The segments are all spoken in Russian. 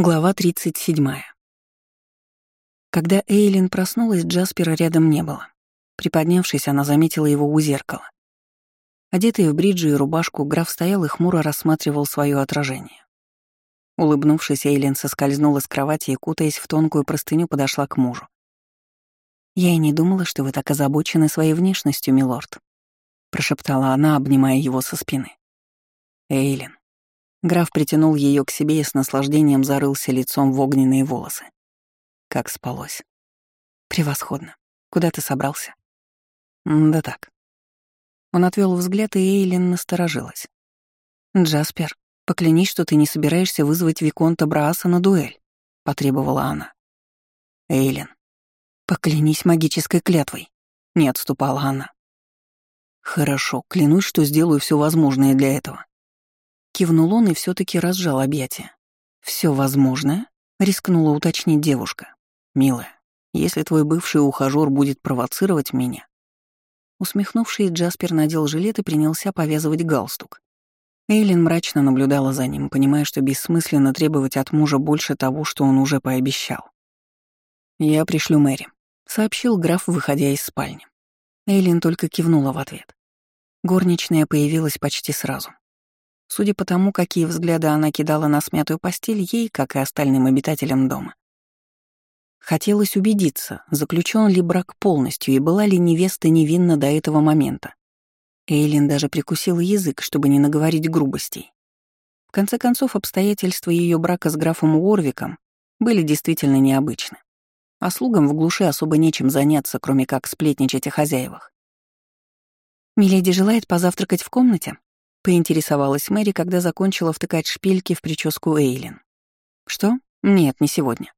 Глава 37. Когда Эйлин проснулась, Джаспера рядом не было. Приподнявшись, она заметила его у зеркала. Одетый в бриджи и рубашку, граф стоял и хмуро рассматривал свое отражение. Улыбнувшись, Эйлин соскользнула с кровати и, кутаясь в тонкую простыню, подошла к мужу. «Я и не думала, что вы так озабочены своей внешностью, милорд», — прошептала она, обнимая его со спины. «Эйлин, Граф притянул ее к себе и с наслаждением зарылся лицом в огненные волосы. Как спалось. Превосходно. Куда ты собрался? Да так. Он отвел взгляд, и Эйлин насторожилась. «Джаспер, поклянись, что ты не собираешься вызвать Виконта Брааса на дуэль», — потребовала она. «Эйлин, поклянись магической клятвой», — не отступала она. «Хорошо, клянусь, что сделаю все возможное для этого. Кивнул он и все таки разжал объятия. Все возможное?» — рискнула уточнить девушка. «Милая, если твой бывший ухажёр будет провоцировать меня...» Усмехнувшись, Джаспер надел жилет и принялся повязывать галстук. Эйлин мрачно наблюдала за ним, понимая, что бессмысленно требовать от мужа больше того, что он уже пообещал. «Я пришлю Мэри», — сообщил граф, выходя из спальни. Эйлин только кивнула в ответ. Горничная появилась почти сразу. Судя по тому, какие взгляды она кидала на смятую постель, ей, как и остальным обитателям дома. Хотелось убедиться, заключен ли брак полностью и была ли невеста невинна до этого момента. Эйлин даже прикусила язык, чтобы не наговорить грубостей. В конце концов, обстоятельства ее брака с графом Уорвиком были действительно необычны. А слугам в глуши особо нечем заняться, кроме как сплетничать о хозяевах. «Миледи желает позавтракать в комнате?» Поинтересовалась Мэри, когда закончила втыкать шпильки в прическу Эйлин. «Что? Нет, не сегодня».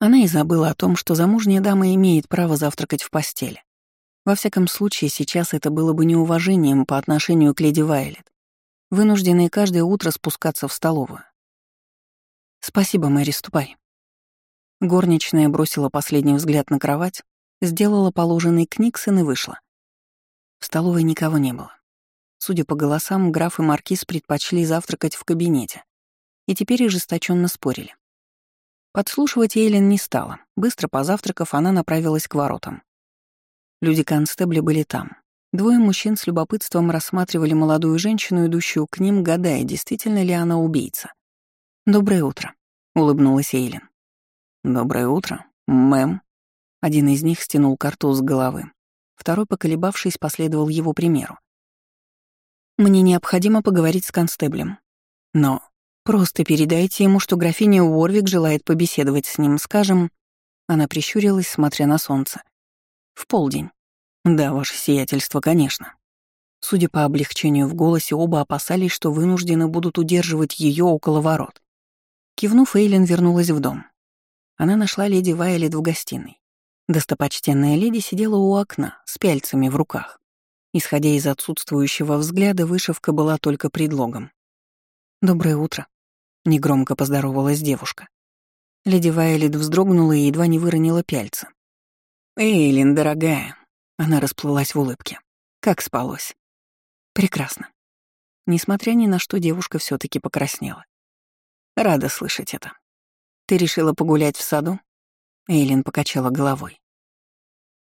Она и забыла о том, что замужняя дама имеет право завтракать в постели. Во всяком случае, сейчас это было бы неуважением по отношению к леди Вайлет, вынужденной каждое утро спускаться в столовую. «Спасибо, Мэри, ступай». Горничная бросила последний взгляд на кровать, сделала положенный книгсон и вышла. В столовой никого не было. Судя по голосам, граф и маркиз предпочли завтракать в кабинете и теперь ожесточенно спорили. Подслушивать Эйлин не стала. Быстро позавтракав, она направилась к воротам. Люди констебля были там. Двое мужчин с любопытством рассматривали молодую женщину, идущую к ним, гадая, действительно ли она убийца. «Доброе утро», — улыбнулась Эйлин. «Доброе утро, мэм». Один из них стянул карту с головы. Второй, поколебавшись, последовал его примеру. Мне необходимо поговорить с констеблем. Но просто передайте ему, что графиня Уорвик желает побеседовать с ним, скажем...» Она прищурилась, смотря на солнце. «В полдень. Да, ваше сиятельство, конечно». Судя по облегчению в голосе, оба опасались, что вынуждены будут удерживать ее около ворот. Кивнув, Эйлин вернулась в дом. Она нашла леди Вайлет в гостиной. Достопочтенная леди сидела у окна с пяльцами в руках. Исходя из отсутствующего взгляда, вышивка была только предлогом. «Доброе утро», — негромко поздоровалась девушка. Леди Вайлет вздрогнула и едва не выронила пяльца. «Эйлин, дорогая», — она расплылась в улыбке. «Как спалось?» «Прекрасно». Несмотря ни на что, девушка все таки покраснела. «Рада слышать это. Ты решила погулять в саду?» Эйлин покачала головой.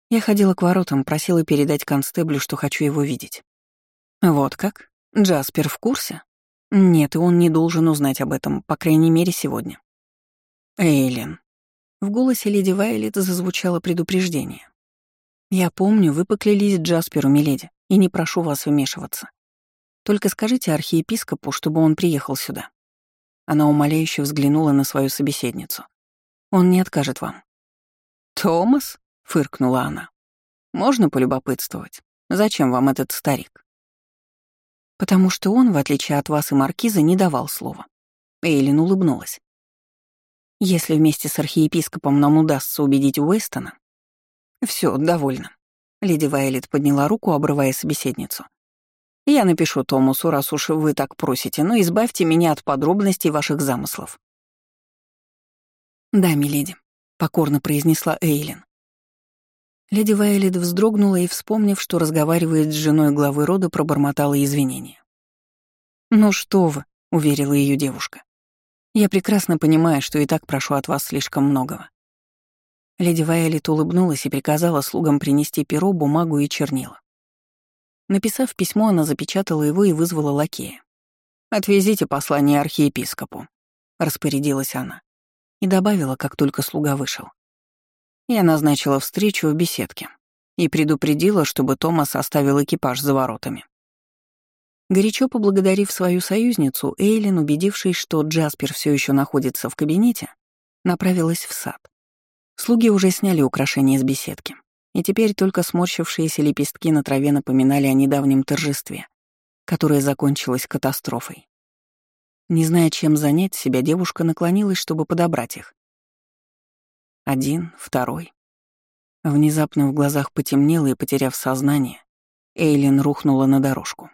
Я ходила к воротам, просила передать констеблю, что хочу его видеть. Вот как? Джаспер в курсе? Нет, и он не должен узнать об этом, по крайней мере, сегодня. Эйлин. В голосе леди Вайлет зазвучало предупреждение. «Я помню, вы поклялись Джасперу, миледи, и не прошу вас вмешиваться. Только скажите архиепископу, чтобы он приехал сюда». Она умоляюще взглянула на свою собеседницу. «Он не откажет вам». «Томас?» Фыркнула она. Можно полюбопытствовать. Зачем вам этот старик? Потому что он, в отличие от вас и маркиза, не давал слова. Эйлин улыбнулась. Если вместе с архиепископом нам удастся убедить Уэстона... Все, довольно. Леди Вайлет подняла руку, обрывая собеседницу. Я напишу Томусу, раз уж вы так просите, но избавьте меня от подробностей ваших замыслов. Да, миледи, покорно произнесла Эйлин. Леди Вайлет вздрогнула и, вспомнив, что разговаривает с женой главы рода, пробормотала извинения. «Ну что вы», — уверила ее девушка. Я прекрасно понимаю, что и так прошу от вас слишком многого. Леди Вайолет улыбнулась и приказала слугам принести перо, бумагу и чернила. Написав письмо, она запечатала его и вызвала лакея. «Отвезите послание архиепископу», — распорядилась она. И добавила, как только слуга вышел. Я назначила встречу в беседке и предупредила, чтобы Томас оставил экипаж за воротами. Горячо поблагодарив свою союзницу, Эйлин, убедившись, что Джаспер все еще находится в кабинете, направилась в сад. Слуги уже сняли украшения из беседки, и теперь только сморщившиеся лепестки на траве напоминали о недавнем торжестве, которое закончилось катастрофой. Не зная, чем занять себя, девушка наклонилась, чтобы подобрать их. Один, второй. Внезапно в глазах потемнело и, потеряв сознание, Эйлин рухнула на дорожку.